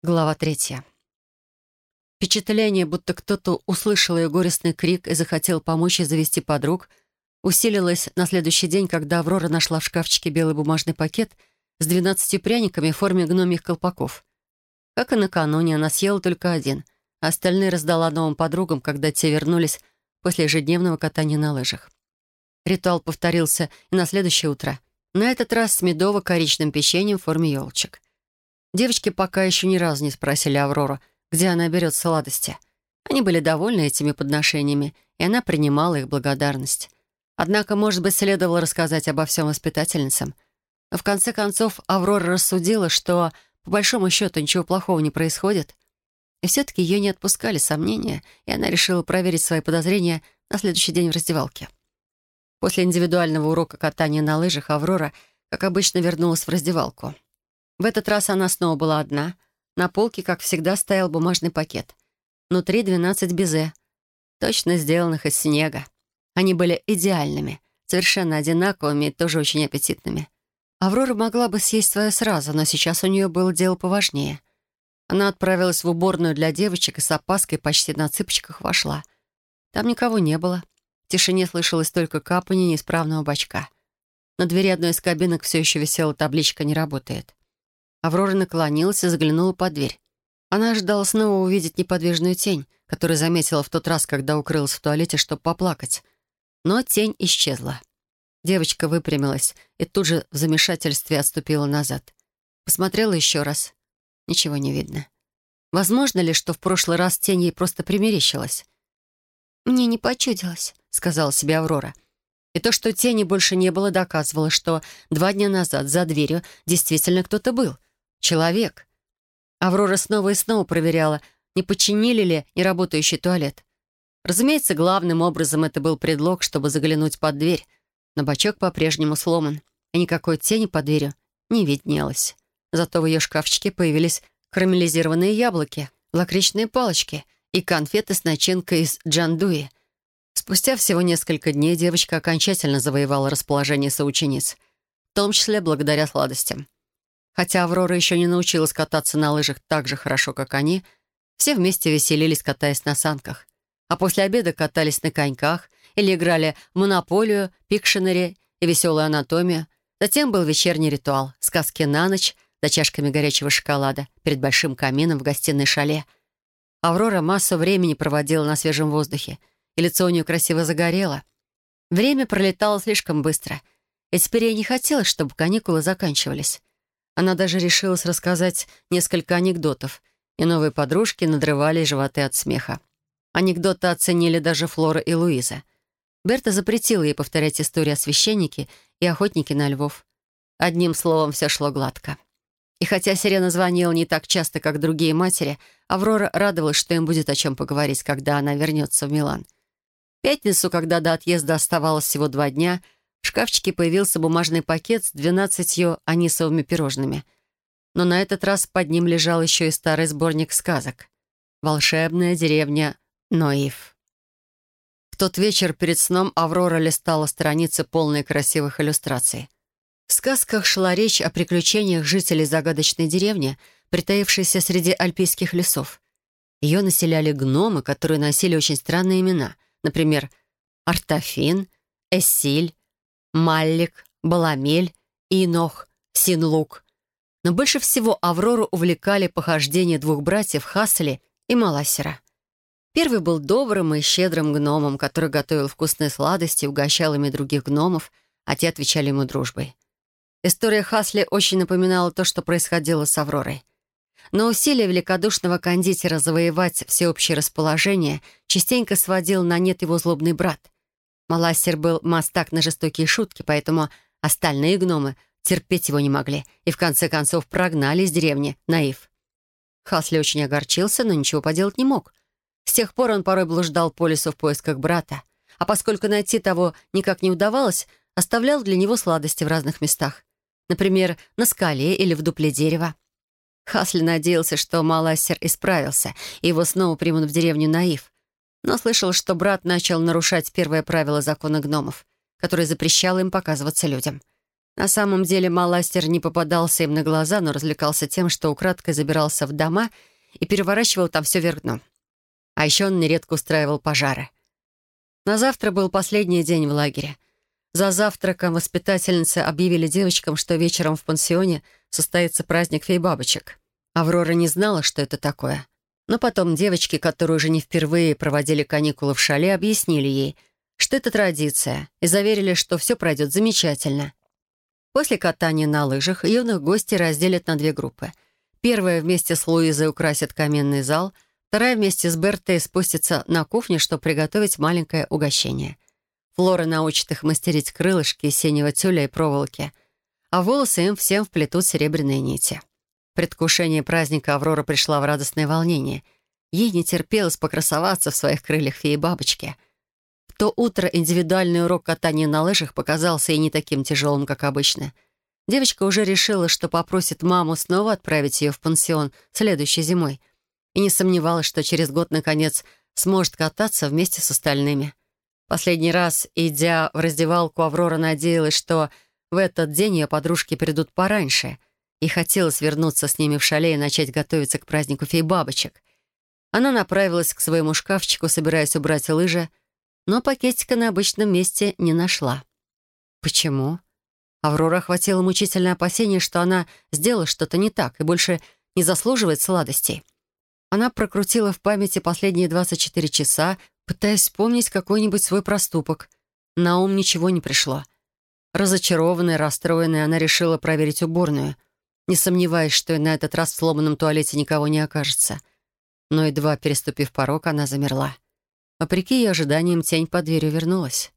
Глава третья. Впечатление, будто кто-то услышал ее горестный крик и захотел помочь ей завести подруг, усилилось на следующий день, когда Аврора нашла в шкафчике белый бумажный пакет с двенадцатью пряниками в форме гномих колпаков. Как и накануне, она съела только один, а остальные раздала новым подругам, когда те вернулись после ежедневного катания на лыжах. Ритуал повторился и на следующее утро, на этот раз с медово-коричным печеньем в форме елочек. Девочки пока еще ни разу не спросили Аврору, где она берет сладости. Они были довольны этими подношениями, и она принимала их благодарность. Однако, может быть, следовало рассказать обо всем воспитательницам. Но в конце концов Аврора рассудила, что, по большому счету, ничего плохого не происходит. И все-таки ее не отпускали сомнения, и она решила проверить свои подозрения на следующий день в раздевалке. После индивидуального урока катания на лыжах Аврора, как обычно, вернулась в раздевалку. В этот раз она снова была одна. На полке, как всегда, стоял бумажный пакет. Внутри 12 безе, точно сделанных из снега. Они были идеальными, совершенно одинаковыми и тоже очень аппетитными. Аврора могла бы съесть свое сразу, но сейчас у нее было дело поважнее. Она отправилась в уборную для девочек и с опаской почти на цыпочках вошла. Там никого не было. В тишине слышалось только капание неисправного бачка. На двери одной из кабинок все еще висела табличка «Не работает». Аврора наклонилась и заглянула под дверь. Она ожидала снова увидеть неподвижную тень, которую заметила в тот раз, когда укрылась в туалете, чтобы поплакать. Но тень исчезла. Девочка выпрямилась и тут же в замешательстве отступила назад. Посмотрела еще раз. Ничего не видно. Возможно ли, что в прошлый раз тень ей просто примерещилась? «Мне не почудилось», — сказала себе Аврора. И то, что тени больше не было, доказывало, что два дня назад за дверью действительно кто-то был — Человек. Аврора снова и снова проверяла, не починили ли неработающий туалет. Разумеется, главным образом это был предлог, чтобы заглянуть под дверь, но бачок по-прежнему сломан, и никакой тени под дверью не виднелось. Зато в ее шкафчике появились карамелизированные яблоки, лакричные палочки и конфеты с начинкой из джандуи. Спустя всего несколько дней девочка окончательно завоевала расположение соучениц, в том числе благодаря сладостям. Хотя Аврора еще не научилась кататься на лыжах так же хорошо, как они, все вместе веселились, катаясь на санках. А после обеда катались на коньках или играли в монополию, пикшенери и веселую анатомию. Затем был вечерний ритуал, сказки на ночь за чашками горячего шоколада перед большим камином в гостиной шале. Аврора массу времени проводила на свежем воздухе, и лицо у нее красиво загорело. Время пролетало слишком быстро, и теперь ей не хотелось, чтобы каникулы заканчивались. Она даже решилась рассказать несколько анекдотов, и новые подружки надрывали животы от смеха. Анекдоты оценили даже Флора и Луиза. Берта запретила ей повторять истории о священнике и охотнике на львов. Одним словом, все шло гладко. И хотя Сирена звонила не так часто, как другие матери, Аврора радовалась, что им будет о чем поговорить, когда она вернется в Милан. В пятницу, когда до отъезда оставалось всего два дня — в шкафчике появился бумажный пакет с двенадцатью анисовыми пирожными. Но на этот раз под ним лежал еще и старый сборник сказок. «Волшебная деревня Ноив». В тот вечер перед сном Аврора листала страницы, полные красивых иллюстраций. В сказках шла речь о приключениях жителей загадочной деревни, притаившейся среди альпийских лесов. Ее населяли гномы, которые носили очень странные имена. Например, Артафин, Эссиль, Маллик, Баламель, Инох, Синлук. Но больше всего Аврору увлекали похождения двух братьев Хасли и Маласера. Первый был добрым и щедрым гномом, который готовил вкусные сладости, угощал ими других гномов, а те отвечали ему дружбой. История Хасли очень напоминала то, что происходило с Авророй. Но усилия великодушного кондитера завоевать всеобщее расположение частенько сводил на нет его злобный брат — Малассер был мастак на жестокие шутки, поэтому остальные гномы терпеть его не могли и в конце концов прогнали из деревни Наив. Хасли очень огорчился, но ничего поделать не мог. С тех пор он порой блуждал по лесу в поисках брата, а поскольку найти того никак не удавалось, оставлял для него сладости в разных местах. Например, на скале или в дупле дерева. Хасли надеялся, что Малассер исправился, и его снова примут в деревню Наив, но слышал, что брат начал нарушать первое правило закона гномов, которое запрещало им показываться людям. На самом деле Маластер не попадался им на глаза, но развлекался тем, что украдкой забирался в дома и переворачивал там все вверх дном. А еще он нередко устраивал пожары. На завтра был последний день в лагере. За завтраком воспитательницы объявили девочкам, что вечером в пансионе состоится праздник фей-бабочек. Аврора не знала, что это такое. Но потом девочки, которые уже не впервые проводили каникулы в шале, объяснили ей, что это традиция, и заверили, что все пройдет замечательно. После катания на лыжах юных гостей разделят на две группы. Первая вместе с Луизой украсит каменный зал, вторая вместе с Бертой спустится на кухню, чтобы приготовить маленькое угощение. Флора научит их мастерить крылышки из синего тюля и проволоки, а волосы им всем вплетут серебряные нити. В предвкушении праздника Аврора пришла в радостное волнение. Ей не терпелось покрасоваться в своих крыльях феи-бабочки — то утро индивидуальный урок катания на лыжах показался ей не таким тяжелым, как обычно. Девочка уже решила, что попросит маму снова отправить ее в пансион следующей зимой. И не сомневалась, что через год, наконец, сможет кататься вместе с остальными. Последний раз, идя в раздевалку, Аврора надеялась, что в этот день ее подружки придут пораньше, и хотелось вернуться с ними в шале и начать готовиться к празднику фей-бабочек. Она направилась к своему шкафчику, собираясь убрать лыжи, но пакетика на обычном месте не нашла. Почему? Аврора охватила мучительное опасение, что она сделала что-то не так и больше не заслуживает сладостей. Она прокрутила в памяти последние 24 часа, пытаясь вспомнить какой-нибудь свой проступок. На ум ничего не пришло. Разочарованная, расстроенная, она решила проверить уборную, не сомневаясь, что и на этот раз в сломанном туалете никого не окажется. Но едва переступив порог, она замерла. Вопреки ее ожиданиям, тень под дверью вернулась.